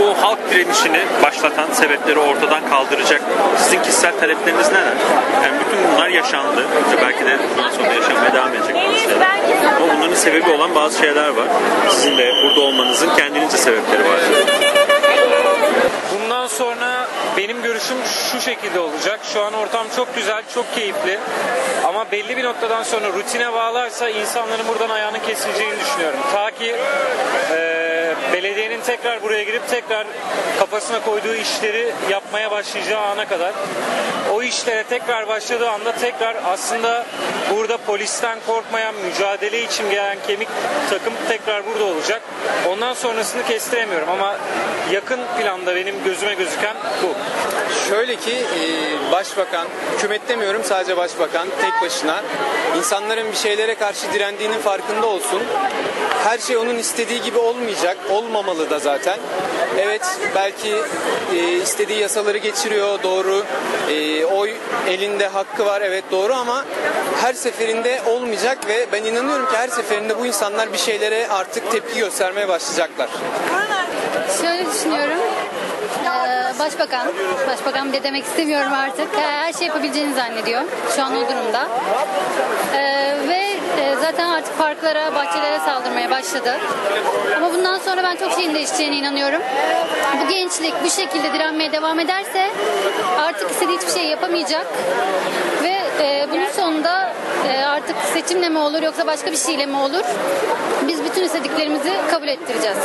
bu halk direnişini başlatan sebepleri ortadan kaldıracak sizin kişisel talepleriniz neler? Yani bütün bunlar yaşandı. İşte belki de bundan sonra yaşanmaya devam edecek. Ama bunların sebebi olan bazı şeyler var. Sizin de burada olmanızın kendince sebepleri var. Bundan sonra benim görüşüm şu şekilde olacak. Şu an ortam çok güzel, çok keyifli. Ama belli bir noktadan sonra rutine bağlarsa insanların buradan ayağının kesileceğini düşünüyorum. Ta ki e, belediyenin tekrar buraya girip tekrar kafasına koyduğu işleri yapmaya başlayacağı ana kadar. O işlere tekrar başladığı anda tekrar aslında burada polisten korkmayan, mücadele için gelen kemik takım tekrar burada olacak. Ondan sonrasını kestiremiyorum ama yakın planda benim gözüme gözüken bu. Şöyle ki e, başbakan, hükümet demiyorum sadece başbakan tek başına insanların bir şeylere karşı direndiğinin farkında olsun. Her şey onun istediği gibi olmayacak, olmamalı da zaten. Evet belki e, istediği yasaları geçiriyor doğru. E, oy elinde hakkı var evet doğru ama her seferinde olmayacak ve ben inanıyorum ki her seferinde bu insanlar bir şeylere artık tepki göstermeye başlayacaklar. Şöyle düşünüyorum. Ee, Başbakan, başbakan bile demek istemiyorum artık. Ee, Her şey yapabileceğini zannediyor. Şu an o durumda. Ee, ve e, zaten artık parklara, bahçelere saldırmaya başladı. Ama bundan sonra ben çok şeyin değişeceğine inanıyorum. Bu gençlik bu şekilde direnmeye devam ederse artık istediği hiçbir şey yapamayacak. Ve e, bunun sonunda e, artık seçimle mi olur yoksa başka bir şeyle mi olur? Biz bütün istediklerimizi kabul ettireceğiz.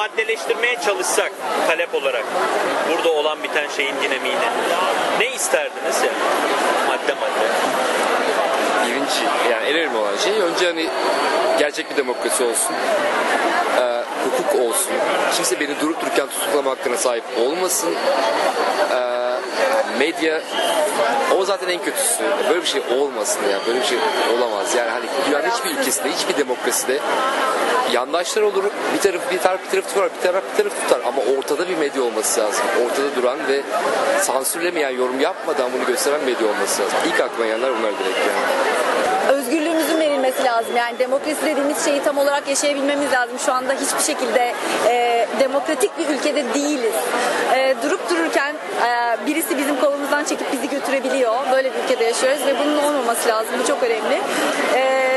Maddeleştirmeye çalışsak talep olarak burada olan biten şeyin dinamiğini ne isterdiniz ya madde madde? birinci yani en önemli olan şey önce hani gerçek bir demokrasi olsun. Ee, hukuk olsun. Kimse beni durup dururken tutuklama hakkına sahip olmasın. Ee, medya o zaten en kötüsü. Böyle bir şey olmasın ya. Böyle bir şey olamaz. Yani hani dünyanın hiçbir ülkesinde, hiçbir demokraside yandaşlar olur. Bir taraf bir taraf bir taraf tutar, bir taraf bir taraf tutar ama ortada bir medya olması lazım. Ortada duran ve sansürlemeyen, yorum yapmadan bunu gösteren medya olması lazım. İlk aklıma gelenler bunlar direkt yani. özgürlüğümüzün lazım. Yani demokrasi dediğimiz şeyi tam olarak yaşayabilmemiz lazım. Şu anda hiçbir şekilde e, demokratik bir ülkede değiliz. E, durup dururken e, birisi bizim kolumuzdan çekip bizi götürebiliyor. Böyle bir ülkede yaşıyoruz ve bunun olmaması lazım. Bu çok önemli. E,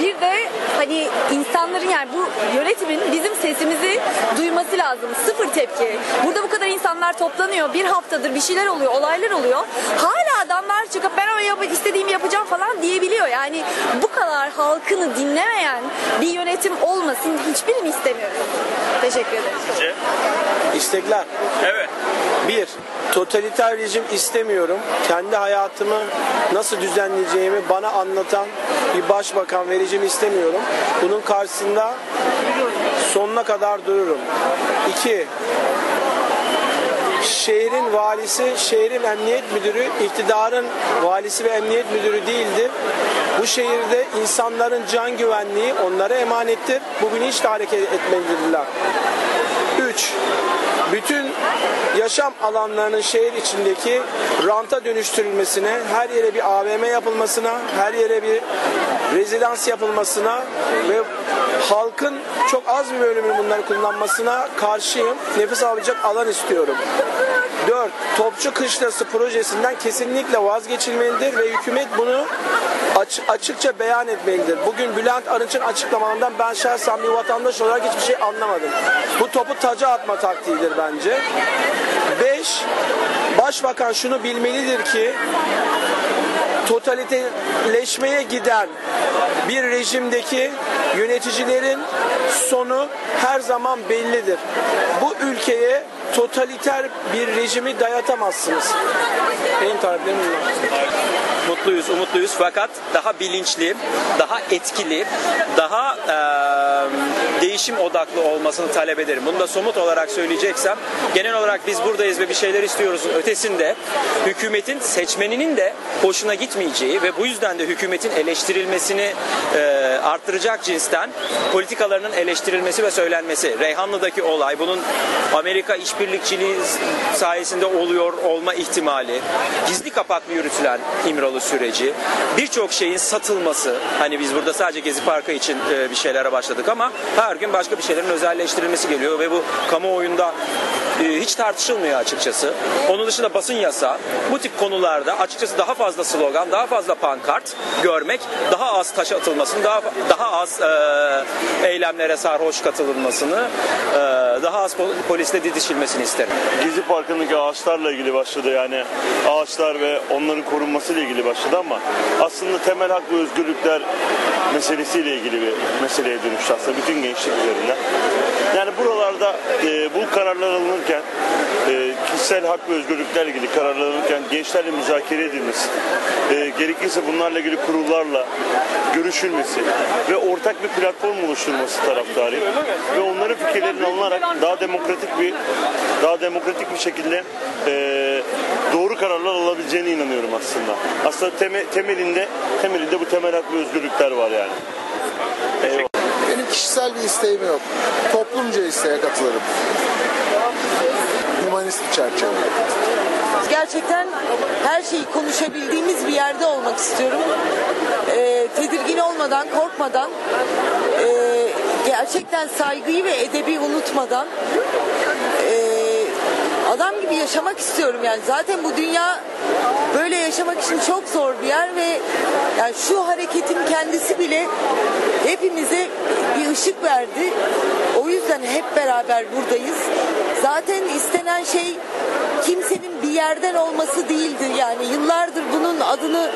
bir de hani insanların yani bu yönetimin bizim sesimizi duyması lazım. Sıfır tepki. Burada bu kadar insanlar toplanıyor. Bir haftadır bir şeyler oluyor, olaylar oluyor. Hala adamlar çıkıp ben o yap- istediğimi yapacağım falan diyebiliyor. Yani bu kadar halkını dinlemeyen bir yönetim olmasın hiçbirini istemiyorum. Teşekkür ederim. İstekler. Evet. Bir, totaliter rejim istemiyorum. Kendi hayatımı nasıl düzenleyeceğimi bana anlatan bir başbakan ve rejim istemiyorum. Bunun karşısında sonuna kadar dururum. İki, şehrin valisi, şehrin emniyet müdürü, iktidarın valisi ve emniyet müdürü değildir. Bu şehirde insanların can güvenliği onlara emanettir. Bu bilinçle hareket etmelidirler. 3. Bütün yaşam alanlarının şehir içindeki ranta dönüştürülmesine, her yere bir AVM yapılmasına, her yere bir rezidans yapılmasına ve halkın çok az bir bölümünün bunları kullanmasına karşıyım. Nefes alacak alan istiyorum. 4. Topçu Kışlası projesinden kesinlikle vazgeçilmelidir ve hükümet bunu aç- açıkça beyan etmelidir. Bugün Bülent Arınç'ın açıklamalarından ben şahsen bir vatandaş olarak hiçbir şey anlamadım. Bu topu taca atma taktiğidir bence. 5. Başbakan şunu bilmelidir ki totaliteleşmeye giden bir rejimdeki yöneticilerin sonu her zaman bellidir. Bu ülkeye totaliter bir rejimi dayatamazsınız. Benim taleplerim mutluyuz, umutluyuz fakat daha bilinçli, daha etkili, daha eee, değişim odaklı olmasını talep ederim. Bunu da somut olarak söyleyeceksem genel olarak biz buradayız ve bir şeyler istiyoruz ötesinde hükümetin seçmeninin de hoşuna gitmeyeceği ve bu yüzden de hükümetin eleştirilmesini e, arttıracak cinsten politikalarının eleştirilmesi ve söylenmesi. Reyhanlı'daki olay bunun Amerika işbirlikçiliği sayesinde oluyor olma ihtimali, gizli kapaklı yürütülen İmralı süreci, birçok şeyin satılması. Hani biz burada sadece Gezi Parkı için e, bir şeylere başladık ama her gün başka bir şeylerin özelleştirilmesi geliyor ve bu kamuoyunda e, hiç tartışılmıyor açıkçası. Onun dışında basın yasağı bu tip konularda açıkçası daha fazla slogan, daha fazla pankart görmek, daha az taş atılmasını, daha daha az e, eylemlere sarhoş katılınmasını, e, daha az pol- polisle didişilmesini isterim. Gezi Parkı'ndaki ağaçlarla ilgili başladı yani ağaçlar ve onların korunmasıyla ilgili başladı ama aslında temel hak ve özgürlükler meselesiyle ilgili bir meseleye dönüştü aslında bütün gençlik üzerinden. Yani buralarda e, bu kararlar alınırken e, kişisel hak ve özgürlüklerle ilgili kararlar alınırken gençlerle müzakere edilmesi, e, gerekirse bunlarla ilgili kurullarla görüşülmesi ve ortak bir platform oluşturulması taraftarıyım. Ve onların fikirlerinin alınarak daha demokratik bir daha demokratik bir şekilde e, doğru kararlar alabileceğine inanıyorum aslında. Aslında teme- temelinde temelinde bu temel hak ve özgürlükler var yani. Benim kişisel bir isteğim yok. Toplumca isteğe katılırım. Humanist bir çerçeve. gerçekten her şeyi konuşabildiğimiz bir yerde olmak istiyorum. Ee, tedirgin olmadan, korkmadan, ee, gerçekten saygıyı ve edebi unutmadan adam gibi yaşamak istiyorum yani. Zaten bu dünya böyle yaşamak için çok zor bir yer ve yani şu hareketin kendisi bile hepimize bir ışık verdi. O yüzden hep beraber buradayız. Zaten istenen şey kimsenin bir yerden olması değildi. Yani yıllardır bunun adını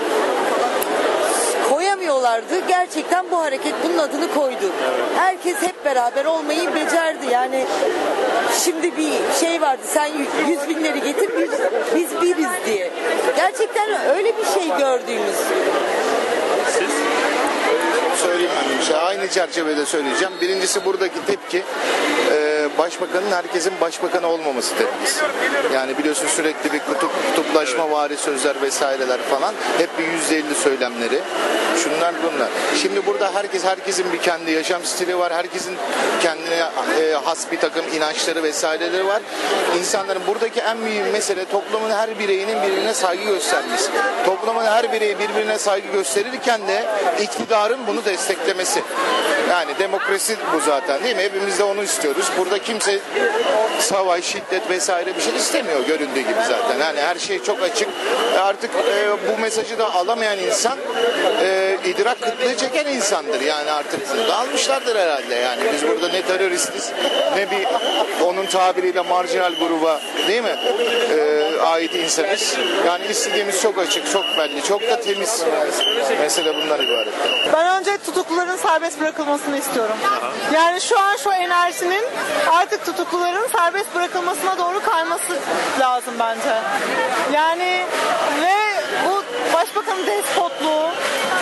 koyamıyorlardı. Gerçekten bu hareket bunun adını koydu. Herkes hep beraber olmayı becerdi. Yani şimdi bir şey vardı. Sen yü- yüz binleri getir biz, biz biriz diye. Gerçekten öyle bir şey gördüğümüz. Söyleyeyim ben bir şey. Aynı çerçevede söyleyeceğim. Birincisi buradaki tepki başbakanın herkesin başbakanı olmaması tepkisi. Yani biliyorsun sürekli bir kutup, kutuplaşma vari sözler vesaireler falan. Hep bir yüzde elli söylemleri. Şunlar bunlar. Şimdi burada herkes herkesin bir kendi yaşam stili var. Herkesin kendine e, has bir takım inançları vesaireleri var. İnsanların buradaki en büyük mesele toplumun her bireyinin birbirine saygı göstermesi. Toplumun her bireyi birbirine saygı gösterirken de iktidarın bunu desteklemesi. Yani demokrasi bu zaten değil mi? Hepimiz de onu istiyoruz. Burada kimse savaş, şiddet vesaire bir şey istemiyor göründüğü gibi zaten. Yani her şey çok açık. E Artık e, bu mesajı da alamayan insan e, idrak kıtlığı çeken insandır. Yani artık bunu da almışlardır herhalde. Yani biz burada ne teröristiz ne bir onun tabiriyle marjinal gruba değil mi? E, ait insanız. Yani istediğimiz çok açık, çok belli, çok da temiz. Mesele bundan ibaret. Ben önce tutukluların serbest bırakılmasını istiyorum. Yani şu an şu enerjinin artık tutukluların serbest bırakılmasına doğru kayması lazım bence. Yani ve bu başbakanın despotluğu,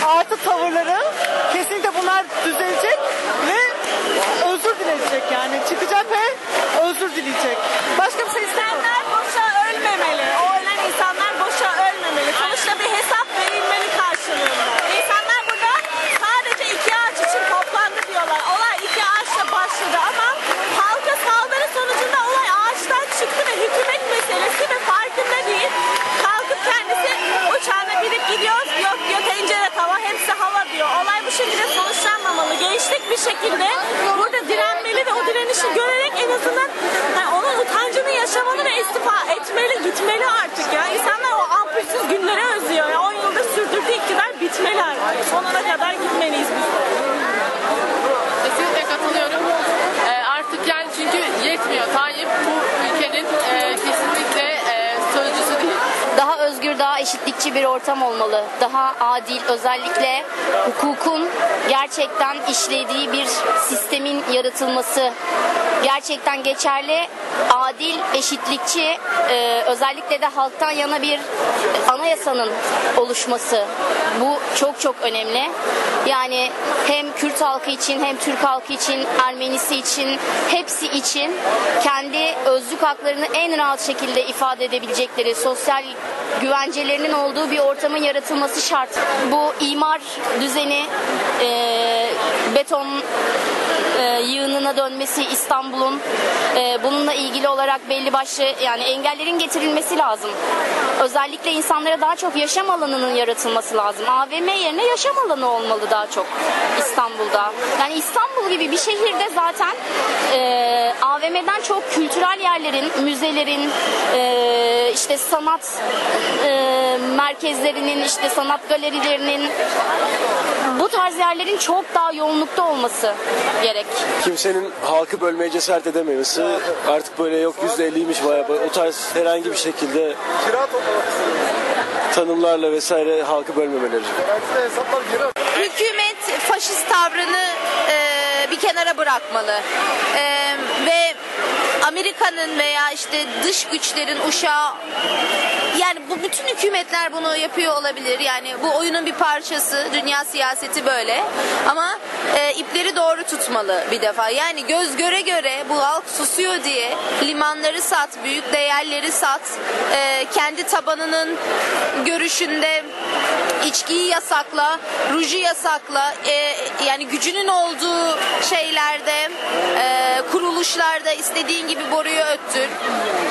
artı tavırları kesinlikle bunlar düzelecek ve özür dileyecek yani. Çıkacak ve özür dileyecek. Başka bir şey. İnsanlar boşa ölmemeli. O ölen insanlar boşa ölmemeli. Sonuçta bir hesap verilmeli karşılığında. İnsanlar burada sadece iki ağaç için toplandı diyorlar. Olay iki ağaçla başladı ama halka saldırı sonucunda olay ağaçtan çıktı ve hükümet meselesi ve farkında değil. Kalkıp kendisi uçağına binip gidiyor. Yok diyor tencere tava hepsi hava diyor. Olay bu şekilde sonuçlanmamalı. Gençlik bir şekilde burada direnmeli ve o direnişi görerek en azından hani onun utancını yaşamalı ve istifa etmeli, gitmeli artık ya. İnsanlar o ampulsüz günleri özlüyor. Ya. 10 yılda sürdürdüğü iktidar bitmeli artık. Sonuna kadar gitmeliyiz biz. Kesinlikle katılıyorum. Ee, artık yani çünkü yetmiyor. Tayyip bu ülkenin e, kesinlikle e, sözcüsü değil. daha özgür, daha eşitlikçi bir ortam olmalı. Daha adil, özellikle hukukun gerçekten işlediği bir sistemin yaratılması gerçekten geçerli, adil, eşitlikçi, e, özellikle de halktan yana bir anayasanın oluşması. Bu çok çok önemli. Yani hem Kürt halkı için hem Türk halkı için, Ermenisi için, hepsi için kendi özlük haklarını en rahat şekilde ifade edebilecekleri sosyal güvencelerinin olduğu bir ortamın yaratılması şart. Bu imar düzeni, e, beton e, yığınına dönmesi İstanbul'un e, bununla ilgili olarak belli başlı yani engellerin getirilmesi lazım. Özellikle insanlara daha çok yaşam alanının yaratılması lazım. AVM yerine yaşam alanı olmalı daha çok İstanbul'da. Yani İstanbul gibi bir şehirde zaten e, AVM'den çok kültürel yerlerin, müzelerin, e, işte sanat e, merkezlerinin, işte sanat galerilerinin bu tarz yerlerin çok daha yoğunlukta olması gerek. Kimsenin halkı bölmeye cesaret edememesi artık böyle yok %50'ymiş bayağı o tarz herhangi bir şekilde tanımlarla vesaire halkı bölmemeleri. hükümet faşist tavrını e, bir kenara bırakmalı E, ve Amerika'nın veya işte dış güçlerin uşağı yani bu bütün hükümetler bunu yapıyor olabilir. Yani bu oyunun bir parçası. Dünya siyaseti böyle. Ama e, ipleri doğru tutmalı bir defa. Yani göz göre göre bu halk susuyor diye limanları sat, büyük değerleri sat. e, kendi tabanının görüşünde içkiyi yasakla, ruju yasakla. e, yani gücünün olduğu şeylerde, e, kuruluşlarda istediğin gibi boruyu öttür.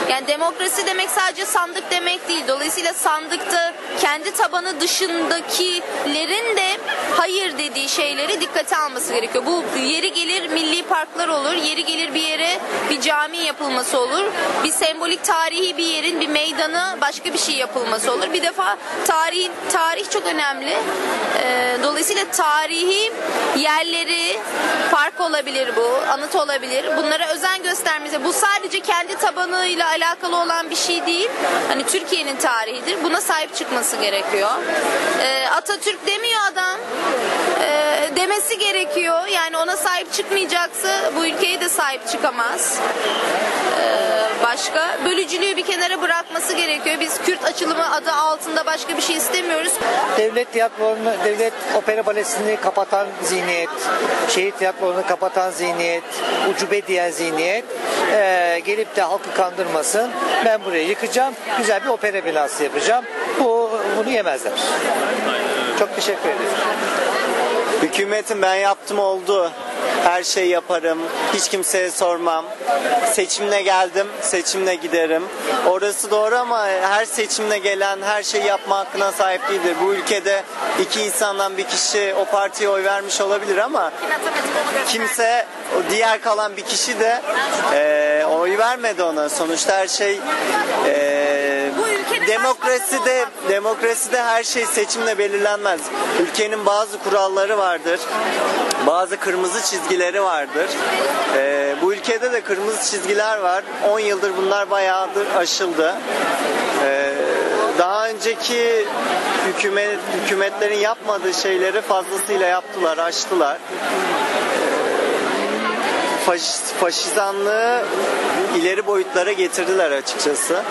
Yani demokrasi demek sadece sandık demek değil. Dolayısıyla sandıkta kendi tabanı dışındakilerin de hayır dediği şeyleri dikkate alması gerekiyor. Bu yeri gelir milli parklar olur, yeri gelir bir yere bir cami yapılması olur. Bir sembolik tarihi bir yerin bir meydanı başka bir şey yapılması olur. Bir defa tarih tarih çok önemli. Ee, dolayısıyla tarihi yerleri park olabilir bu, anıt olabilir. Bunlara özen göstermesi. Bu sadece kendi tabanıyla alakalı olan bir şey değil. Hani Türkiye'nin tarihidir. Buna sahip çıkması gerekiyor. Ee, Atatürk demiyor adam. Ee, demesi gerekiyor. Yani ona sahip çıkmayacaksa bu ülkeye de sahip çıkamaz. Ee, başka bölücülüğü bir kenara bırakması gerekiyor. Biz Kürt açılımı adı altında başka bir şey istemiyoruz. Devlet tiyatrolarını, devlet opera balesini kapatan zihniyet, şehir tiyatrolarını kapatan zihniyet, ucube diyen zihniyet eee, gelip de halkı kandırmasın. Ben burayı yıkacağım, güzel bir opera binası yapacağım. Bu bunu yemezler. Çok teşekkür ederim. Hükümetin ben yaptım oldu. Her şeyi yaparım. Hiç kimseye sormam. Seçimle geldim, seçimle giderim. Orası doğru ama her seçimle gelen her şeyi yapma hakkına sahip değildir. Bu ülkede iki insandan bir kişi o partiye oy vermiş olabilir ama kimse diğer kalan bir kişi de eee, oy vermedi ona. Sonuçta her şey eee demokraside demokraside her şey seçimle belirlenmez. Ülkenin bazı kuralları vardır. Bazı kırmızı çizgileri vardır. Ee, bu ülkede de kırmızı çizgiler var. 10 yıldır bunlar bayağıdır aşıldı. Ee, daha önceki hükümet hükümetlerin yapmadığı şeyleri fazlasıyla yaptılar, aştılar. Ee, faşist, faşizanlığı ileri boyutlara getirdiler açıkçası.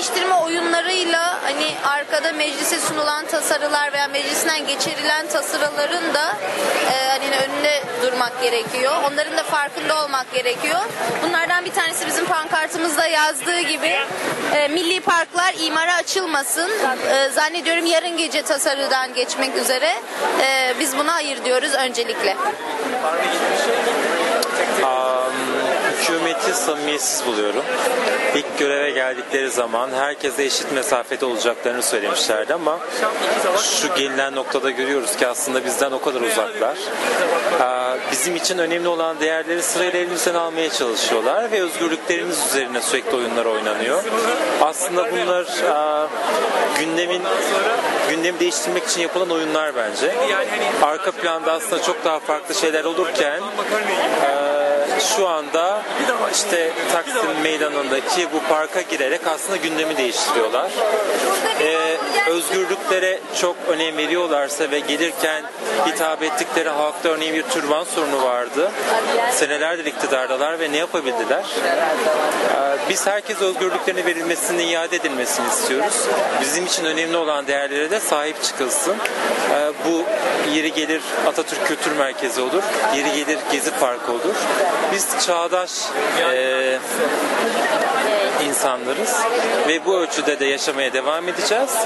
Değiştirme oyunlarıyla hani arkada meclise sunulan tasarılar veya meclisinden geçirilen tasarıların da e, hani önünde durmak gerekiyor. Onların da farkında olmak gerekiyor. Bunlardan bir tanesi bizim pankartımızda yazdığı gibi e, milli parklar imara açılmasın. E, zannediyorum yarın gece tasarıdan geçmek üzere. E, biz buna hayır diyoruz öncelikle. Am, hükümeti samimiyetsiz buluyorum. İlk göreve geldikleri zaman herkese eşit mesafede olacaklarını söylemişlerdi ama şu gelinen noktada görüyoruz ki aslında bizden o kadar uzaklar. Bizim için önemli olan değerleri sırayla elimizden almaya çalışıyorlar ve özgürlüklerimiz üzerine sürekli oyunlar oynanıyor. Aslında bunlar gündemin gündemi değiştirmek için yapılan oyunlar bence. Arka planda aslında çok daha farklı şeyler olurken şu anda işte Taksim Meydanı'ndaki bu parka girerek aslında gündemi değiştiriyorlar. Ee, özgürlüklere çok önem veriyorlarsa ve gelirken hitap ettikleri halkta örneğin bir türban sorunu vardı. Senelerdir iktidardalar ve ne yapabildiler? Ee, Biz herkes özgürlüklerine verilmesini, iade edilmesini istiyoruz. Bizim için önemli olan değerlere de sahip çıkılsın. Ee, Bu yeri gelir Atatürk Kültür Merkezi olur, yeri gelir Gezi Parkı olur. Biz çağdaş e, insanlarız ve bu ölçüde de yaşamaya devam edeceğiz.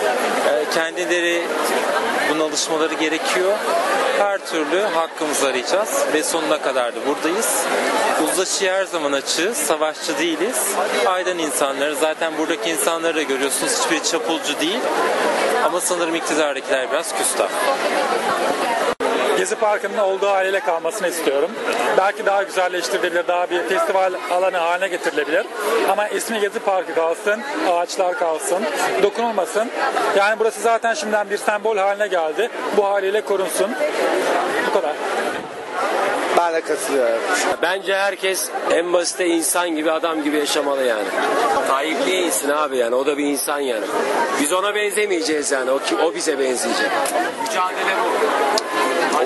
Ee, Kendileri buna alışmaları gerekiyor. Her türlü hakkımızı arayacağız ve sonuna kadar da buradayız. Uzlaşıya her zaman açığız, savaşçı değiliz. Aydan insanları, zaten buradaki insanları da görüyorsunuz hiçbiri çapulcu değil. Ama sanırım iktidardakiler biraz küstah. Gezi Parkı'nın olduğu haliyle kalmasını istiyorum. Belki daha güzelleştirilebilir, daha bir festival alanı haline getirilebilir. Ama ismi Gezi Parkı kalsın, ağaçlar kalsın, dokunulmasın. Yani burası zaten şimdiden bir sembol haline geldi. Bu haliyle korunsun. Bu kadar. Ben de katılıyorum. Bence herkes en basite insan gibi adam gibi yaşamalı yani. Tayyip niye insin abi yani o da bir insan yani. Biz ona benzemeyeceğiz yani o, o bize benzeyecek. Mücadele bu.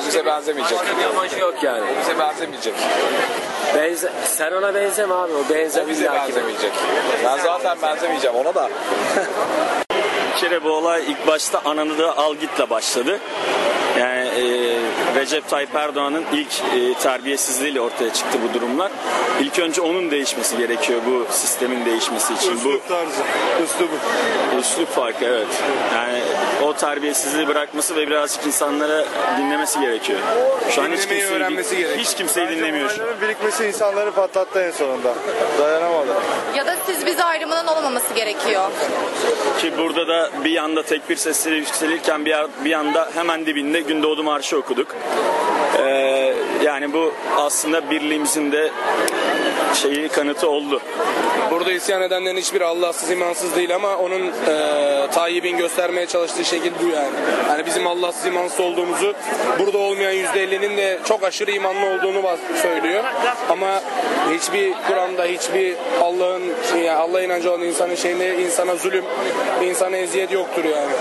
O bize benzemeyecek. Başka bir amacı yok yani. Bize benzemeyecek. Benze, sen ona benzeme abi o benzer O bize benzemeyecek. Ben zaten benzemeyeceğim ona da. Bir kere bu olay ilk başta ananı al gitle başladı. E, Recep Tayyip Erdoğan'ın ilk e, terbiyesizliğiyle ortaya çıktı bu durumlar. İlk önce onun değişmesi gerekiyor bu sistemin değişmesi için. Üslup tarzı. Üslubu. Üslup farkı evet. Yani o terbiyesizliği bırakması ve birazcık insanlara dinlemesi gerekiyor. Şu an hiç Dinlemeyi kimseyi, öğrenmesi gerekiyor. hiç kimseyi dinlemiyor. şu an. Olayların birikmesi insanları patlattı en sonunda. Dayanamadı. Ya da siz bize ayrımının olmaması gerekiyor. Ki burada da bir yanda tekbir sesleri yükselirken bir, bir yanda hemen dibinde Gündoğdu Marşı okuduk. Ee, yani bu aslında birliğimizin de şeyi kanıtı oldu. Burada isyan edenlerin hiçbiri Allahsız imansız değil ama onun e, Tayyip'in göstermeye çalıştığı şekil bu yani. Yani bizim Allahsız imansız olduğumuzu burada olmayan %50'nin de çok aşırı imanlı olduğunu söylüyor. Ama hiçbir Kur'an'da hiçbir Allah'ın yani Allah inancı olan insanın şeyinde insana zulüm, insana eziyet yoktur yani.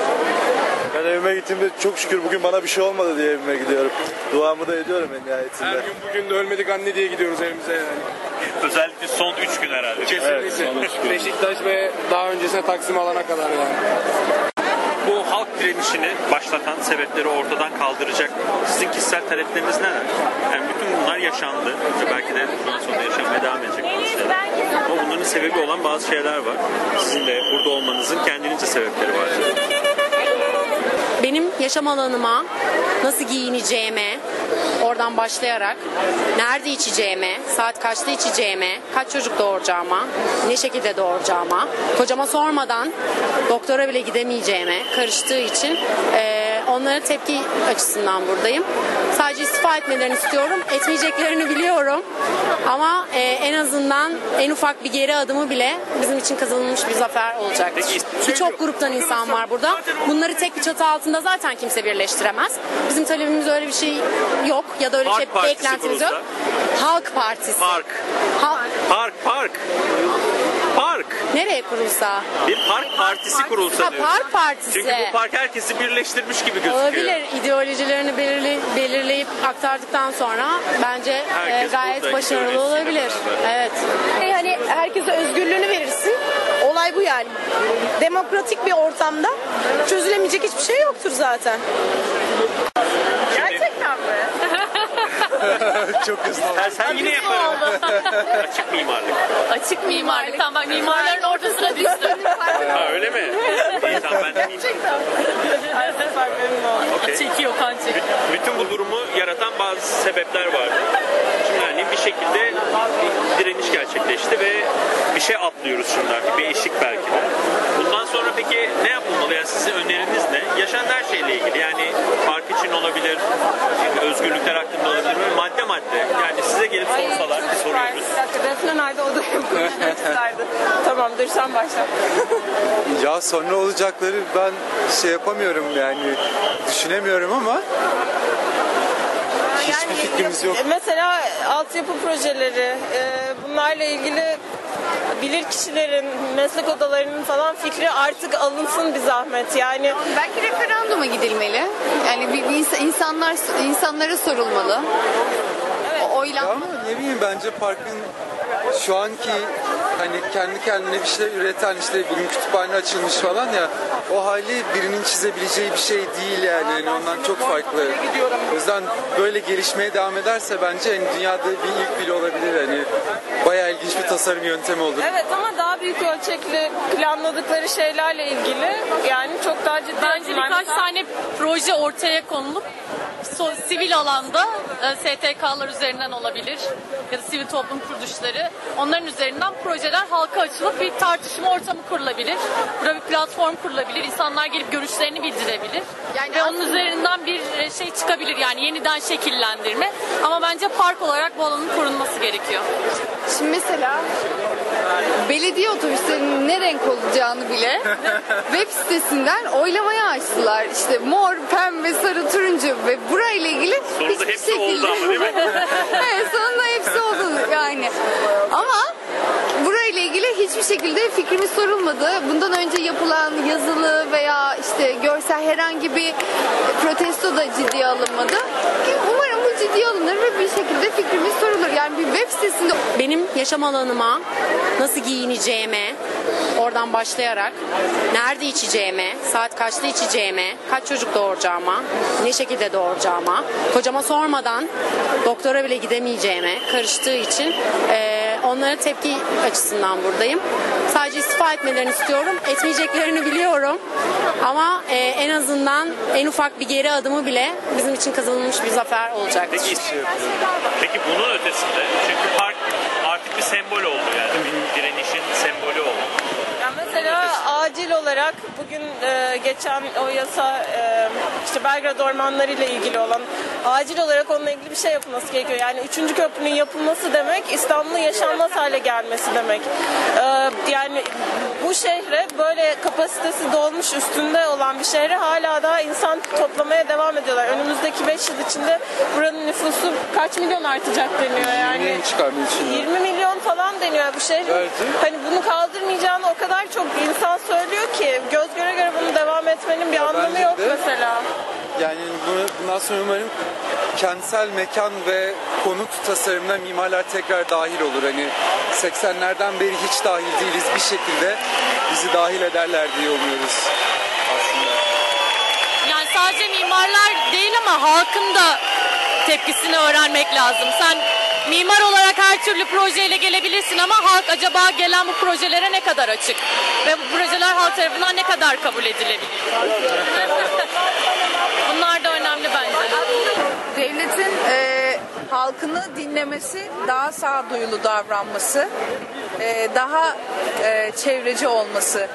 Ben evime gittiğimde çok şükür bugün bana bir şey olmadı diye evime gidiyorum. Duamı da ediyorum en nihayetinde. Her gün bugün de ölmedik anne diye gidiyoruz evimize yani. Özellikle son 3 gün herhalde. Kesinlikle. Beşiktaş ve daha öncesine Taksim alana kadar yani. Bu halk direnişini başlatan sebepleri ortadan kaldıracak sizin kişisel talepleriniz neler? Yani bütün bunlar yaşandı. Belki de bundan sonra yaşanmaya devam edecek. Ama bunların sebebi olan bazı şeyler var. Sizin de burada olmanızın kendince sebepleri var. Benim yaşam alanıma nasıl giyineceğime oradan başlayarak nerede içeceğime, saat kaçta içeceğime, kaç çocuk doğuracağıma, ne şekilde doğuracağıma, kocama sormadan doktora bile gidemeyeceğime karıştığı için eee, onlara tepki açısından buradayım. Sadece istifa etmelerini istiyorum. Etmeyeceklerini biliyorum. Ama eee, en azından en ufak bir geri adımı bile bizim için kazanılmış bir zafer olacaktır. Birçok gruptan insan var burada. Bunları tek bir çatı altında zaten kimse birleştiremez. Bizim talebimiz öyle bir şey yok ya da öyle bir şey beklentimiz yok. Halk Partisi. Park. Ha- Park, park. Park. nereye kurulsa? Bir park partisi kurulsa Ha, park partisi. Çünkü bu park herkesi birleştirmiş gibi gözüküyor. Olabilir. İdeolojilerini belirli, belirleyip aktardıktan sonra bence e, gayet başarılı olabilir. beraber. Evet. hani herkese özgürlüğünü verirsin. Olay bu yani. Demokratik bir ortamda çözülemeyecek hiçbir şey yoktur zaten. Gerçekten çok hızlı. Sen, sen yine yaparım. Açık mimarlık. Açık mimarlık. Tamam bak mimarların ortasına düştüm. Ha öyle mi? İyi tamam ben de mimarım. Okey. Çekiyor kan çekiyor. Bütün bu durumu yaratan bazı sebepler var. Şimdi hani bir şekilde bir direniş gerçekleşti ve bir şey atlıyoruz şimdi artık. Bir eşik belki de. Bundan sonra peki ne yapılmalı? Yani sizin öneriniz ne? Yaşanan her şeyle ilgili. Yani park için olabilir, özgürlükler hakkında olabilir. Böyle madde madde. Yani size gelip sorsalar, bir soruyoruz. Defne nerede o da konuşmuşlardı. tamam dur sen başla. Ya sonra olacakları ben şey yapamıyorum yani düşünemiyorum ama hiç hiçbir fikrimiz yok. E, Mesela altyapı projeleri, e, bunlarla ilgili bilir kişilerin, meslek odalarının falan fikri artık alınsın bir zahmet. Yani Belki referanduma gidilmeli. Yani bir, bir ins- insanlar insanlara sorulmalı. O oylanma. Ama ne bileyim bence parkın şu anki hani kendi kendine bir şeyler üreten işte bugün kütüphane açılmış falan ya o hali birinin çizebileceği bir şey değil yani. yani ondan çok farklı. O yüzden böyle gelişmeye devam ederse bence hani dünyada bir ilk bile olabilir hani bayağı ilginç bir tasarım yöntemi olur. evet ama daha büyük ölçekli planladıkları şeylerle ilgili yani çok daha ciddi Bence birkaç tane proje ortaya konulup so- sivil alanda e, STK'lar üzerinden olabilir ya da sivil toplum kuruluşları onların üzerinden projeler halka açılıp bir tartışma ortamı kurulabilir. Burada bir platform kurulabilir. İnsanlar gelip görüşlerini bildirebilir. Ve onun üzerinden bir e, şey çıkabilir yani yeniden şekillendirme. Ama bence park olarak bu alanın korunması gerekiyor. Şimdi mesela belediye otobüslerinin ne renk olacağını bile web sitesinden oylamaya açtılar. İşte mor, pembe, sarı, turuncu ve burayla ilgili Sonunda hiçbir hepsi oldu şekilde... ama değil mi? evet sonunda hepsi oldu yani. Ama burayla ilgili hiçbir şekilde fikrimiz sorulmadı. Bundan önce yapılan yazılı veya işte görsel herhangi bir protesto da ciddiye alınmadı. Ciddiye alınır ve bir şekilde fikrimiz sorulur. Yani bir web sitesinde benim yaşam alanıma nasıl giyineceğime oradan başlayarak nerede içeceğime, saat kaçta içeceğime, kaç çocuk doğuracağıma, ne şekilde doğuracağıma, kocama sormadan doktora bile gidemeyeceğime karıştığı için eee, onlara tepki açısından buradayım. Sadece istifa etmelerini istiyorum. Etmeyeceklerini biliyorum. Ama eee, en azından en ufak bir geri adımı bile bizim için kazanılmış bir zafer olacaktır. Peki, peki bunun ötesinde çünkü park artık bir sembol oldu yani bir direnişin sembolü oldu. Yani mesela acil olarak bugün e, geçen o yasa e, işte Belgrad ormanları ile ilgili olan acil olarak onunla ilgili bir şey yapılması gerekiyor. Yani üçüncü köprünün yapılması demek İstanbul'un yaşanmaz hale gelmesi demek. E, yani bu şehre böyle kapasitesi dolmuş üstünde olan bir şehre hala daha insan toplamaya devam ediyorlar. Önümüzdeki 5 yıl içinde buranın nüfusu kaç milyon artacak deniyor yani. Yeni çıkarmayı için. 20 milyon falan deniyor bu şehrin. Evet. Hani bunu kaldırmayacağını o kadar çok insan söylüyor ki göz göre göre bunu devam etmenin bir anlamı yok de. mesela. Yani bunu, bundan sonra umarım kentsel mekan ve konut tasarımına mimarlar tekrar dahil olur. Hani 80'lerden beri hiç dahil değiliz. Bir şekilde bizi dahil ederler diye umuyoruz aslında. Yani sadece mimarlar değil ama halkın da tepkisini öğrenmek lazım. Sen mimar olarak her türlü projeyle gelebilirsin ama halk acaba gelen bu projelere ne kadar açık? Ve bu projeler halk tarafından ne kadar kabul edilebilir? Bunlar da önemli bence. Devletin e, halkını dinlemesi, daha sağduyulu davranması, e, daha e, çevreci olması,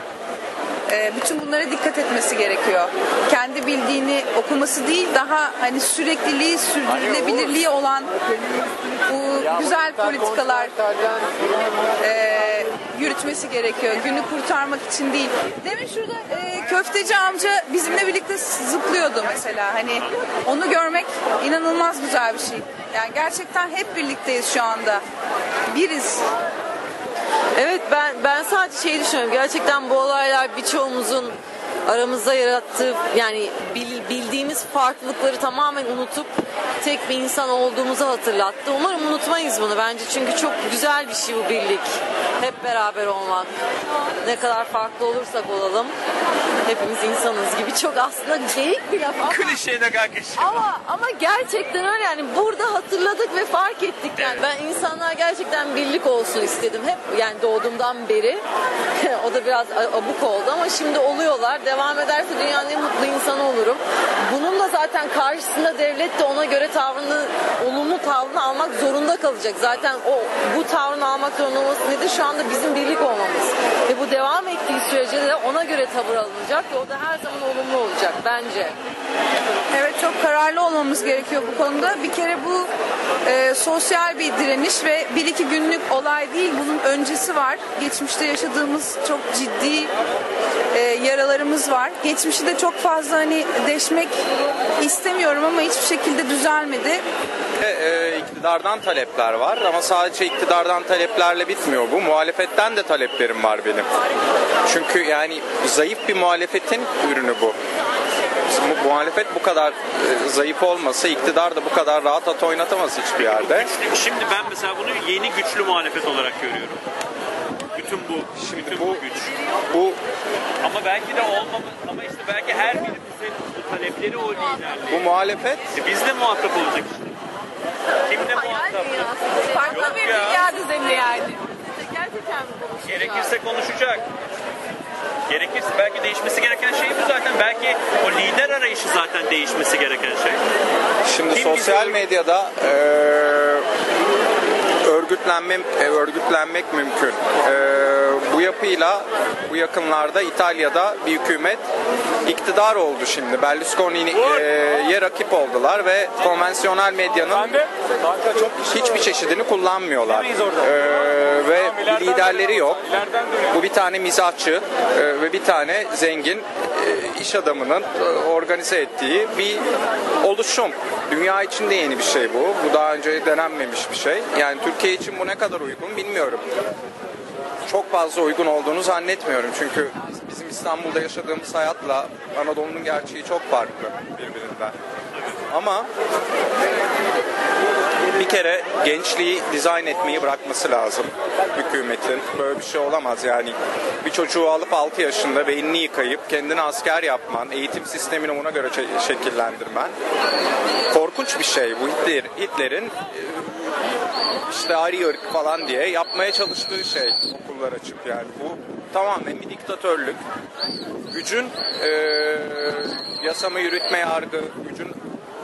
e, bütün bunlara dikkat etmesi gerekiyor. Kendi bildiğini okuması değil, daha hani sürekliliği, sürdürülebilirliği olan bu güzel politikalar e, yürütmesi gerekiyor. Günü kurtarmak için değil. Demin şurada e, köfteci amca bizimle birlikte zıplıyordu mesela. Hani onu görmek inanılmaz güzel bir şey. Yani gerçekten hep birlikteyiz şu anda. Biriz. Evet ben ben sadece şey düşünüyorum. Gerçekten bu olaylar birçoğumuzun aramızda yarattığı yani bil- bildiğimiz farklılıkları tamamen unutup tek bir insan olduğumuzu hatırlattı. Umarım unutmayız bunu bence çünkü çok güzel bir şey bu birlik. Hep beraber olmak. Ne kadar farklı olursak olalım. Hepimiz insanız gibi. Çok aslında geyik bir laf ama. Klişeyle kardeşim. Ama ama gerçekten öyle yani. Burada hatırladık ve fark ettik yani. Ben insanlar gerçekten birlik olsun istedim. Hep yani doğduğumdan beri. O da biraz abuk oldu ama şimdi oluyorlar. Devam ederse dünyanın en mutlu insanı olurum. Bunun da zaten karşısında devlet de ona göre tavrını olumlu tavrını almak zorunda kalacak. Zaten o bu tavrını almak zorunda olması nedir? Şu anda bizim birlik olmamız. Ve bu devam ettiği sürece de ona göre tavır alınacak ve o da her zaman olumlu olacak bence. Evet çok kararlı olmamız gerekiyor bu konuda. Bir kere bu e, sosyal bir direniş ve bir iki günlük olay değil bunun öncesi var. Geçmişte yaşadığımız çok ciddi e, yaralarımız var. Geçmişi de çok fazla hani deşmek istemiyorum ama hiçbir şekilde düzelmedi. İktidardan talepler var ama sadece iktidardan taleplerle bitmiyor bu. Muhalefetten de taleplerim var benim. Çünkü yani zayıf bir muhalefetin ürünü bu. Bu muhalefet bu kadar e, zayıf olmasa iktidar da bu kadar rahat at oynatamaz hiçbir yerde. Şimdi ben mesela bunu yeni güçlü muhalefet olarak görüyorum. Bütün bu, bütün bu, güç. Bu ama belki de olmamı ama işte belki her birimizin bu talepleri o liderliği. Bu muhalefet. E biz de muhatap olacak işte. Kimle muhatap? Farklı bir ya. dünya düzeni yani. Gerçekten mi konuşuyor? Gerekirse konuşacak. Gerekirse belki değişmesi gereken şey bu zaten. Belki o lider arayışı zaten değişmesi gereken şey. Şimdi Kim sosyal bizi- medyada e, örgütlenme e, örgütlenmek mümkün. E, bu yapıyla bu yakınlarda İtalya'da bir hükümet iktidar oldu şimdi. Berlusconi'ye rakip oldular ve konvansiyonel medyanın hiçbir çeşidini kullanmıyorlar. E, ve liderleri yok. Bu bir tane mizahçı e, ve bir tane zengin e, iş adamının e, organize ettiği bir oluşum. Dünya için de yeni bir şey bu. Bu daha önce denenmemiş bir şey. Yani Türkiye için bu ne kadar uygun bilmiyorum. Çok fazla uygun olduğunu zannetmiyorum. Çünkü bizim İstanbul'da yaşadığımız hayatla Anadolu'nun gerçeği çok farklı birbirinden. Ama bir kere gençliği dizayn etmeyi bırakması lazım hükümetin. Böyle bir şey olamaz yani. Bir çocuğu alıp 6 yaşında beynini yıkayıp kendini asker yapman, eğitim sistemini ona göre şekillendirmen korkunç bir şey. Bu Hitler, Hitler'in e, işte ari ırk falan diye yapmaya çalıştığı şey okullar açıp yani. Bu tamamen bir diktatörlük. Gücün e, yasama yürütme yargı, gücün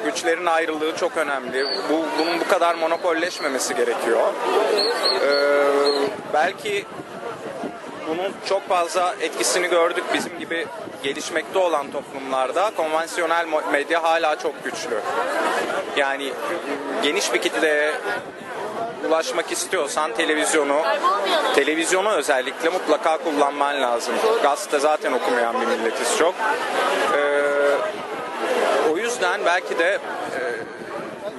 güçlerin ayrılığı çok önemli. Bu bunun bu kadar monopolleşmemesi gerekiyor. E, belki bunun çok fazla etkisini gördük bizim gibi gelişmekte olan toplumlarda. Konvansiyonel medya hala çok güçlü. Yani geniş bir kitleye ulaşmak istiyorsan televizyonu televizyonu özellikle mutlaka kullanman lazım. Gazete zaten okumayan bir milletiz çok. Ee, yüzden belki de e,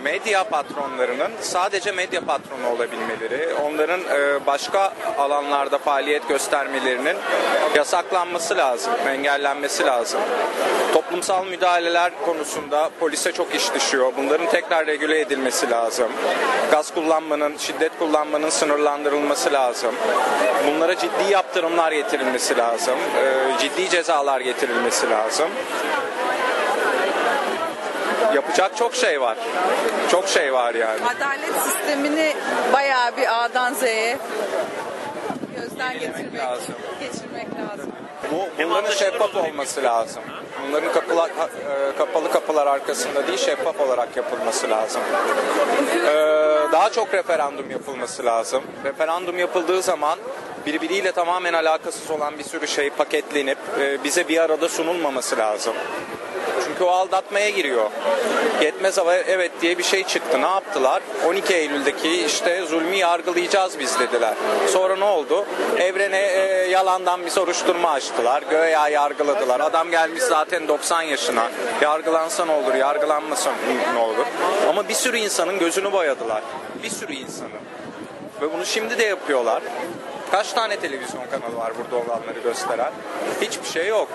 medya patronlarının sadece medya patronu olabilmeleri, onların e, başka alanlarda faaliyet göstermelerinin yasaklanması lazım, engellenmesi lazım. Toplumsal müdahaleler konusunda polise çok iş düşüyor. Bunların tekrar regüle edilmesi lazım. Gaz kullanmanın, şiddet kullanmanın sınırlandırılması lazım. Bunlara ciddi yaptırımlar getirilmesi lazım. E, ciddi cezalar getirilmesi lazım yapacak çok şey var. Çok şey var yani. Adalet sistemini bayağı bir A'dan Z'ye gözden geçirmek lazım. geçirmek lazım. Bu bunların şeffaf olması lazım. Bunların kapılar, e, kapalı kapılar arkasında değil şeffaf olarak yapılması lazım. Ee, daha çok referandum yapılması lazım. Referandum yapıldığı zaman birbiriyle tamamen alakasız olan bir sürü şey paketlenip e, bize bir arada sunulmaması lazım. Çünkü o aldatmaya giriyor. Yetmez ama evet diye bir şey çıktı. Ne yaptılar? 12 Eylül'deki işte zulmü yargılayacağız biz dediler. Sonra ne oldu? Evrene e, yalandan bir soruşturma açtılar. Göya yargıladılar. Adam gelmiş zaten 90 yaşına. Yargılansa ne olur, yargılanmasa ne olur. Ama bir sürü insanın gözünü boyadılar. Bir sürü insanın. Ve bunu şimdi de yapıyorlar. Kaç tane televizyon kanalı var burada olanları gösteren? Hiçbir şey yok.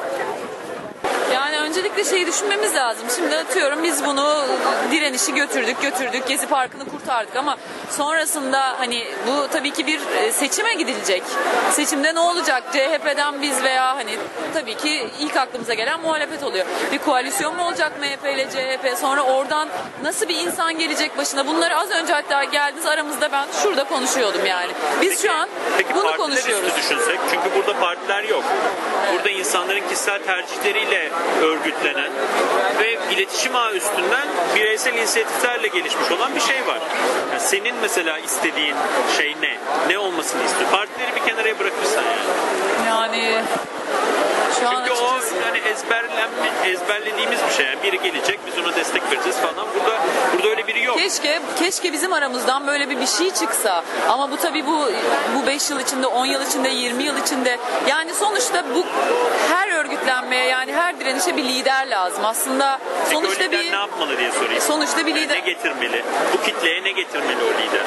Yani öncelikle şeyi düşünmemiz lazım. Şimdi atıyorum biz bunu direnişi götürdük götürdük Gezi Parkı'nı kurtardık ama sonrasında hani bu tabii ki bir e, seçime gidilecek. Seçimde ne olacak? CHP'den biz veya hani tabii ki ilk aklımıza gelen muhalefet oluyor. Bir koalisyon mu olacak MHP ile CHP? Sonra oradan nasıl bir insan gelecek başına? Bunları az önce hatta geldiniz aramızda ben şurada konuşuyordum yani. Biz şu an Peki bunu konuşuyoruz. üstü düşünsek çünkü burada partiler yok. Burada insanların kişisel tercihleriyle örgütlenen ve iletişim ağı üstünden bireysel inisiyatiflerle gelişmiş olan bir şey var. Yani senin mesela istediğin şey ne? Ne olmasını istiyor? Partileri bir kenara bırakırsan yani. Yani Şu Çünkü o yani ezberlenme, ezberlediğimiz bir şey. Yani biri gelecek biz ona destek vereceğiz falan. Burada burada öyle biri yok. Keşke keşke bizim aramızdan böyle bir bir şey çıksa. Ama bu tabii bu bu 5 yıl içinde, 10 yıl içinde, 20 yıl içinde yani sonuçta bu her örgütlenmeye yani her direnişe bir lider lazım. Aslında Peki o sonuçta lider bir ne yapmalı diye sorayım. sonuçta bir Yani lider Ne getirmeli? Bu kitleye ne getirmeli o lider?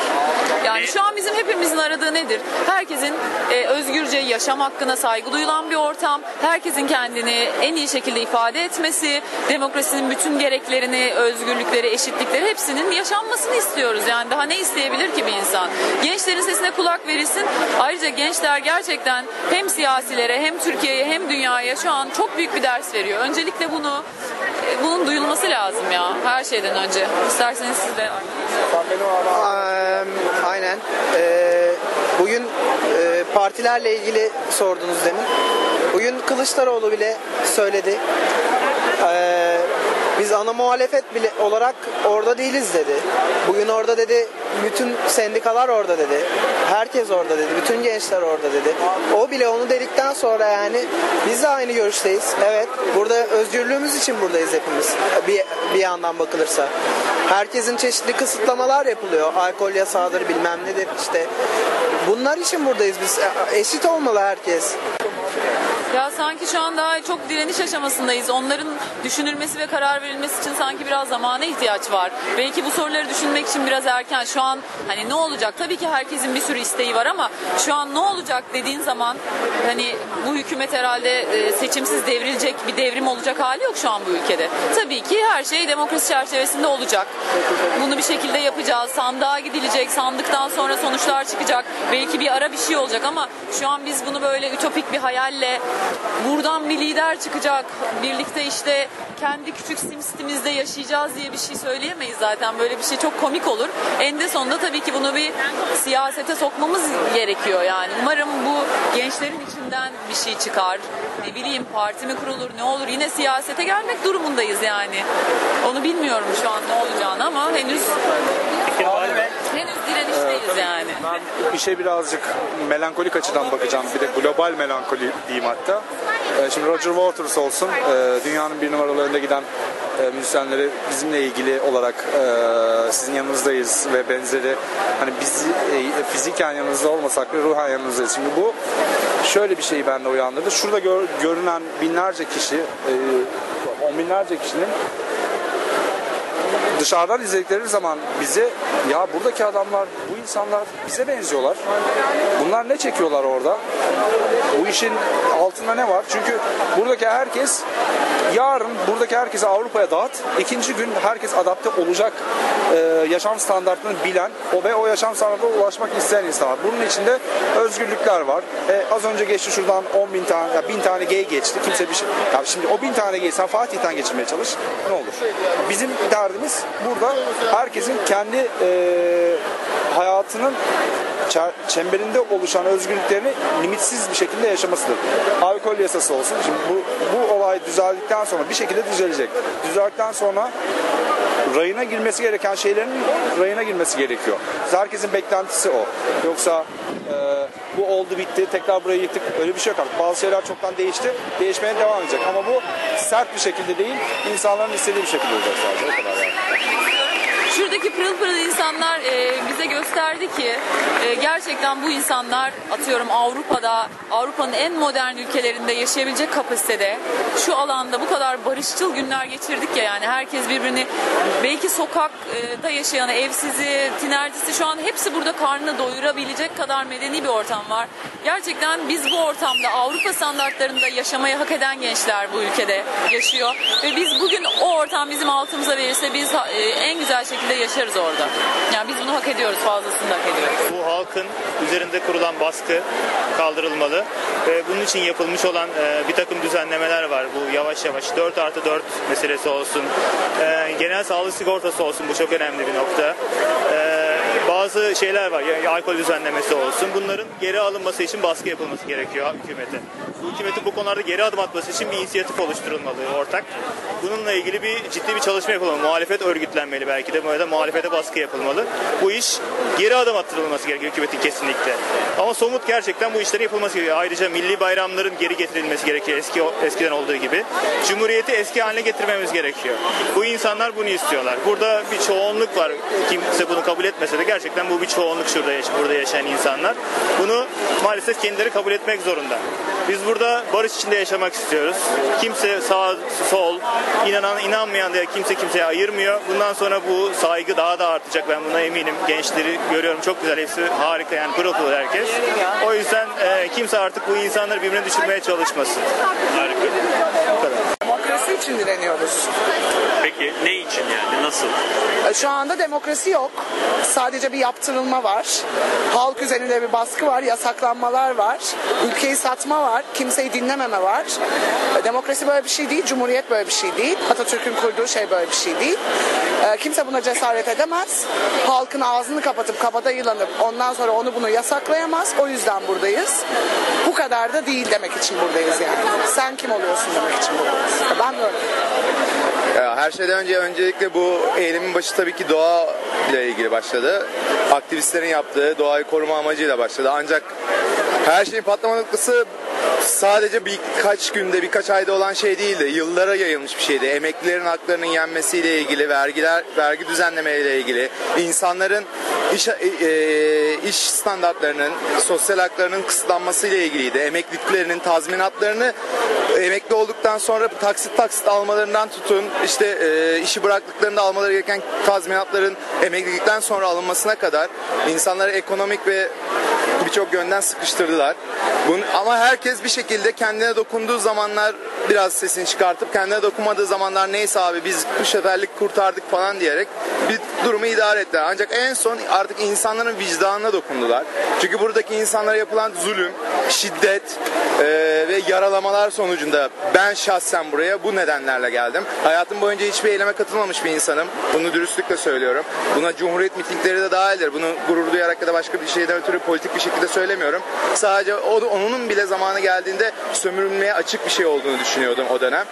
Yani şu an bizim hepimizin aradığı nedir? Herkesin e, özgürce yaşam hakkına saygı duyulan bir ortam, herkesin kendini en iyi şekilde ifade etmesi, demokrasinin bütün gereklerini, özgürlükleri, eşitlikleri hepsinin yaşanmasını istiyoruz. Yani daha ne isteyebilir ki bir insan? Gençlerin sesine kulak verilsin. Ayrıca gençler gerçekten hem siyasilere hem Türkiye'ye hem dünyaya şu an çok büyük bir ders veriyor. Öncelikle bunu bunun duyulması lazım ya her şeyden önce. İsterseniz siz de Aynen. Bugün partilerle ilgili sordunuz demin. Bugün Kılıçdaroğlu bile söyledi. Eee, Biz ana muhalefet bile olarak orada değiliz dedi. Bugün orada dedi bütün sendikalar orada dedi. Herkes orada dedi. Bütün gençler orada dedi. O bile onu dedikten sonra yani biz de aynı görüşteyiz. Evet. Burada özgürlüğümüz için buradayız hepimiz. Bir, bir yandan bakılırsa. Herkesin çeşitli kısıtlamalar yapılıyor. Alkol yasağıdır bilmem nedir işte. Bunlar için buradayız biz. Eşit olmalı herkes. Ya sanki şu an daha çok direniş aşamasındayız. Onların düşünülmesi ve karar verilmesi için sanki biraz zamana ihtiyaç var. Belki bu soruları düşünmek için biraz erken. Şu an hani ne olacak? Tabii ki herkesin bir sürü isteği var ama şu an ne olacak dediğin zaman hani bu hükümet herhalde e, seçimsiz devrilecek bir devrim olacak hali yok şu an bu ülkede. Tabii ki her şey demokrasi çerçevesinde olacak. Bunu bir şekilde yapacağız. Sandığa gidilecek. Sandıktan sonra sonuçlar çıkacak. Belki bir ara bir şey olacak ama şu an biz bunu böyle ütopik bir hayalle buradan bir lider çıkacak. Birlikte işte kendi küçük simsitimizde yaşayacağız diye bir şey söyleyemeyiz zaten. Böyle bir şey çok komik olur. En sonunda tabii ki bunu bir siyasete sokmamız gerekiyor yani. Umarım bu gençlerin içinden bir şey çıkar. Ne bileyim parti mi kurulur ne olur yine siyasete gelmek durumundayız yani. Onu bilmiyorum şu an ne olacağını ama henüz direnişteyiz yani. Ben işe birazcık melankolik açıdan bakacağım. Bir de global melankoli diyeyim hatta. Ee, Şimdi Roger Waters olsun, e, dünyanın bir numaralı önde giden e, müzisyenleri bizimle ilgili olarak e, sizin yanınızdayız ve benzeri hani bizi e, fiziken yanınızda olmasak bile ruhen yanınızdayız. Şimdi bu şöyle bir şeyi bende uyandırdı. Şurada gör- görünen binlerce kişi, on binlerce kişinin dışarıdan izledikleri zaman bizi ya buradaki adamlar bu insanlar bize benziyorlar. Bunlar ne çekiyorlar orada? Bu işin altında ne var? Çünkü buradaki herkes yarın buradaki herkesi Avrupa'ya dağıt. İkinci gün herkes adapte olacak e, yaşam standartlarını bilen o ve o yaşam standartına ulaşmak isteyen insanlar. Bunun içinde özgürlükler var. E, az önce geçti şuradan 10 bin tane, ya bin tane gay geçti. Kimse bir şey... Ya şimdi o bin tane gay sen Fatih'ten geçirmeye çalış. Ne olur? Bizim derdimiz burada herkesin kendi e, hayatının çemberinde oluşan özgürlüklerini limitsiz bir şekilde yaşamasıdır. Alkol yasası olsun. Şimdi bu, bu olay düzeldikten sonra bir şekilde düzelecek. Düzeldikten sonra rayına girmesi gereken şeylerin rayına girmesi gerekiyor. Herkesin beklentisi o. Yoksa bu oldu bitti tekrar burayı yıktık öyle bir şey yok artık. Bazı şeyler çoktan değişti. Değişmeye devam edecek ama bu sert bir şekilde değil insanların istediği bir şekilde olacak sadece. O kadar yani. Şuradaki pırıl pırıl insanlar e, bize gösterdi ki e, gerçekten bu insanlar atıyorum Avrupa'da, Avrupa'nın en modern ülkelerinde yaşayabilecek kapasitede şu alanda bu kadar barışçıl günler geçirdik ya yani herkes birbirini belki sokakta yaşayan evsizi, tinercisi şu an hepsi burada karnını doyurabilecek kadar medeni bir ortam var. Gerçekten biz bu ortamda Avrupa standartlarında yaşamayı hak eden gençler bu ülkede yaşıyor ve biz bugün o ortam bizim altımıza verirse biz e, en güzel şekilde yaşarız orada. Yani biz bunu hak ediyoruz, fazlasını da hak ediyoruz. Bu halkın üzerinde kurulan baskı kaldırılmalı ve bunun için yapılmış olan e, bir takım düzenlemeler var. Bu yavaş yavaş 4 artı 4 meselesi olsun, e, genel sağlık sigortası olsun bu çok önemli bir nokta. Bazı şeyler var. Yani alkol düzenlemesi olsun. Bunların geri alınması için baskı yapılması gerekiyor hükümete. Bu hükümetin bu konularda geri adım atması için bir inisiyatif oluşturulmalı ortak. Bununla ilgili bir ciddi bir çalışma yapılmalı. Muhalefet örgütlenmeli belki de böyle de muhalefete baskı yapılmalı. Bu iş geri adım attırılması gerekiyor hükümetin kesinlikle. Ama somut gerçekten bu işlerin yapılması gerekiyor. Ayrıca milli bayramların geri getirilmesi gerekiyor eski eskiden olduğu gibi. Cumhuriyeti eski haline getirmemiz gerekiyor. Bu insanlar bunu istiyorlar. Burada bir çoğunluk var. Kimse bunu kabul etmese de gerçekten bu bir çoğunluk şurada yaş- burada yaşayan insanlar. Bunu maalesef kendileri kabul etmek zorunda. Biz burada barış içinde yaşamak istiyoruz. Kimse sağ, sol, inanan, inanmayan diye kimse kimseye ayırmıyor. Bundan sonra bu saygı daha da artacak. Ben buna eminim. Gençleri görüyorum çok güzel. Hepsi harika yani pırıl pırıl herkes. O yüzden e, kimse artık bu insanları birbirine düşürmeye çalışmasın. Harika. Bu kadar. Demokrasi için direniyoruz. Peki ne için yani? Nasıl? Şu anda demokrasi yok. Sadece bir yaptırılma var. Halk üzerinde bir baskı var, yasaklanmalar var. Ülkeyi satma var, kimseyi dinlememe var. E, Demokrasi böyle bir şey değil, cumhuriyet böyle bir şey değil. Atatürk'ün kurduğu şey böyle bir şey değil. E, Kimse buna cesaret edemez. Halkın ağzını kapatıp kabada yılanıp ondan sonra onu bunu yasaklayamaz. O yüzden buradayız. Bu kadar da değil demek için buradayız yani. Sen kim oluyorsun demek için buradayız. Ben böyle. Ya her şeyden önce öncelikle bu eylemin başı tabii ki doğa ile ilgili başladı. Aktivistlerin yaptığı doğayı koruma amacıyla başladı. Ancak her şeyin patlama noktası sadece birkaç günde, birkaç ayda olan şey değildi. Yıllara yayılmış bir şeydi. Emeklilerin haklarının yenmesiyle ilgili, vergiler, vergi düzenlemeyle ilgili, insanların iş, e, e, iş standartlarının, sosyal haklarının kısıtlanmasıyla ilgiliydi. Emekliliklerinin tazminatlarını emekli olduktan sonra taksit taksit almalarından tutun, işte e, işi bıraktıklarında almaları gereken tazminatların emeklilikten sonra alınmasına kadar insanları ekonomik ve birçok yönden sıkıştırdılar. Bunu, ama herkes bir şekilde kendine dokunduğu zamanlar biraz sesini çıkartıp kendine dokunmadığı zamanlar neyse abi biz bu seferlik kurtardık falan diyerek bir durumu idare ettiler. Ancak en son artık insanların vicdanına dokundular. Çünkü buradaki insanlara yapılan zulüm, şiddet e, ve yaralamalar sonucunda ben şahsen buraya bu nedenlerle geldim. Hayatım boyunca hiçbir eyleme katılmamış bir insanım. Bunu dürüstlükle söylüyorum. Buna cumhuriyet mitingleri de dahildir. Bunu gurur duyarak ya da başka bir şeyden ötürü politik bir şekilde söylemiyorum. Sadece onun bile zamanı geldiğinde sömürülmeye açık bir şey olduğunu düşünüyordum o dönem.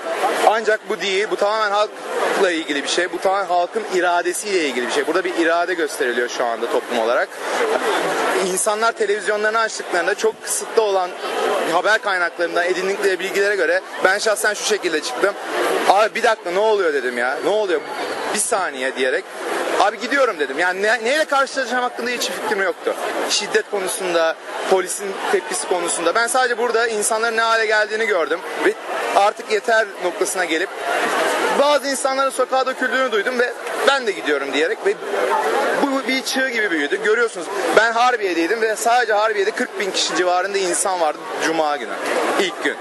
Ancak bu değil. Bu tamamen halkla ilgili bir şey. Bu tamamen halkın iradesiyle ilgili bir şey. Burada bir irade gösteriliyor şu anda toplum olarak. İnsanlar televizyonlarını açtıklarında çok kısıtlı olan haber kaynaklarından edindikleri bilgilere göre ben şahsen şu şekilde çıktım. Abi bir dakika ne oluyor dedim ya. Ne oluyor? Bir saniye diyerek Abi gidiyorum dedim. Yani ne, neyle karşılaşacağım hakkında hiç fikrim yoktu. Şiddet konusunda, polisin tepkisi konusunda. Ben sadece burada insanların ne hale geldiğini gördüm. Ve artık yeter noktasına gelip bazı insanların sokağa döküldüğünü duydum ve ben de gidiyorum diyerek ve bu bir çığ gibi büyüdü. Görüyorsunuz ben Harbiye'deydim ve sadece Harbiye'de 40 bin kişi civarında insan vardı Cuma günü. ilk gün.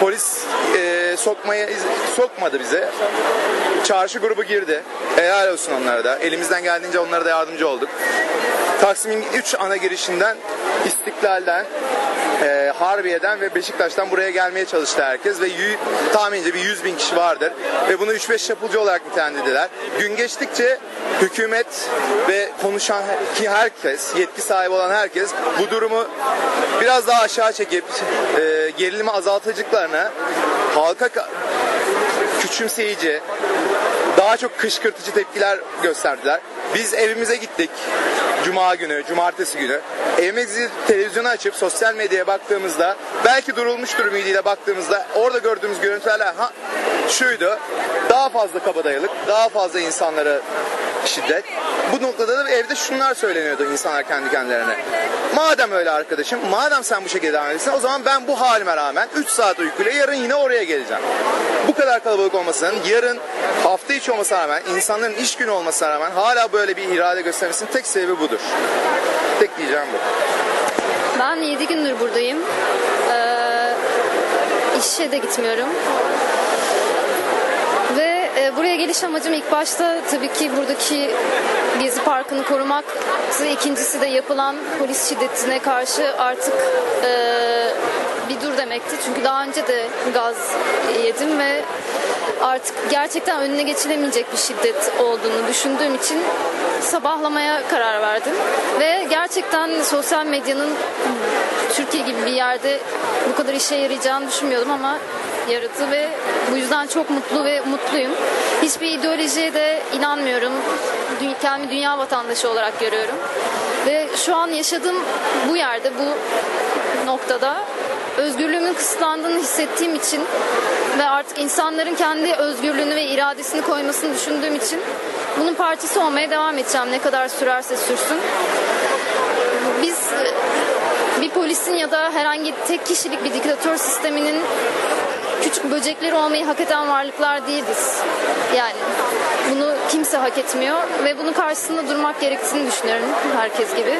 Polis e, sokmaya sokmadı bize. Çarşı grubu girdi. Helal olsun onlara da. Elimizden geldiğince onlara da yardımcı olduk. Taksim'in 3 ana girişinden İstiklal'den e, Harbiye'den ve Beşiktaş'tan buraya gelmeye çalıştı herkes ve yü, tahmince bir 100 bin kişi vardır ve bunu 3-5 çapulcu olarak nitelendirdiler. Gün geçtikçe hükümet ve konuşan ki herkes, yetki sahibi olan herkes bu durumu biraz daha aşağı çekip e, gerilimi azaltacaklarına halka ka- küçümseyici, daha çok kışkırtıcı tepkiler gösterdiler. Biz evimize gittik. Cuma günü, cumartesi günü. Evimizi televizyonu açıp sosyal medyaya baktığımızda belki durulmuştur ümidiyle baktığımızda orada gördüğümüz görüntüler ha, şuydu. Daha fazla kabadayılık, daha fazla insanlara şiddet. Bu noktada da evde şunlar söyleniyordu insanlar kendi kendilerine. Madem öyle arkadaşım, madem sen bu şekilde devam ediyorsun o zaman ben bu halime rağmen 3 saat uykuyla yarın yine oraya geleceğim. Bu kadar kalabalık olmasının yarın hafta içi olmasına rağmen insanların iş günü olmasına rağmen hala böyle bir irade göstermesinin tek sebebi budur. Tek diyeceğim bu. Ben 7 gündür buradayım. Ee, işe de gitmiyorum. Ve e, buraya geliş amacım ilk başta tabii ki buradaki Gezi Parkı'nı korumak. İkincisi de yapılan polis şiddetine karşı artık e, bir dur demekti. Çünkü daha önce de gaz yedim ve artık gerçekten önüne geçilemeyecek bir şiddet olduğunu düşündüğüm için sabahlamaya karar verdim. Ve gerçekten sosyal medyanın Türkiye gibi bir yerde bu kadar işe yarayacağını düşünmüyordum ama yaradı ve bu yüzden çok mutlu ve mutluyum. Hiçbir ideolojiye de inanmıyorum. Kendimi dünya vatandaşı olarak görüyorum. Ve şu an yaşadığım bu yerde, bu noktada özgürlüğümün kısıtlandığını hissettiğim için ve artık insanların kendi özgürlüğünü ve iradesini koymasını düşündüğüm için bunun parçası olmaya devam edeceğim ne kadar sürerse sürsün. Biz e, bir polisin ya da herhangi tek kişilik bir diktatör sisteminin küçük böcekleri olmayı hak eden varlıklar değiliz. Yani bunu kimse hak etmiyor ve bunun karşısında durmak gerektiğini düşünüyorum herkes gibi.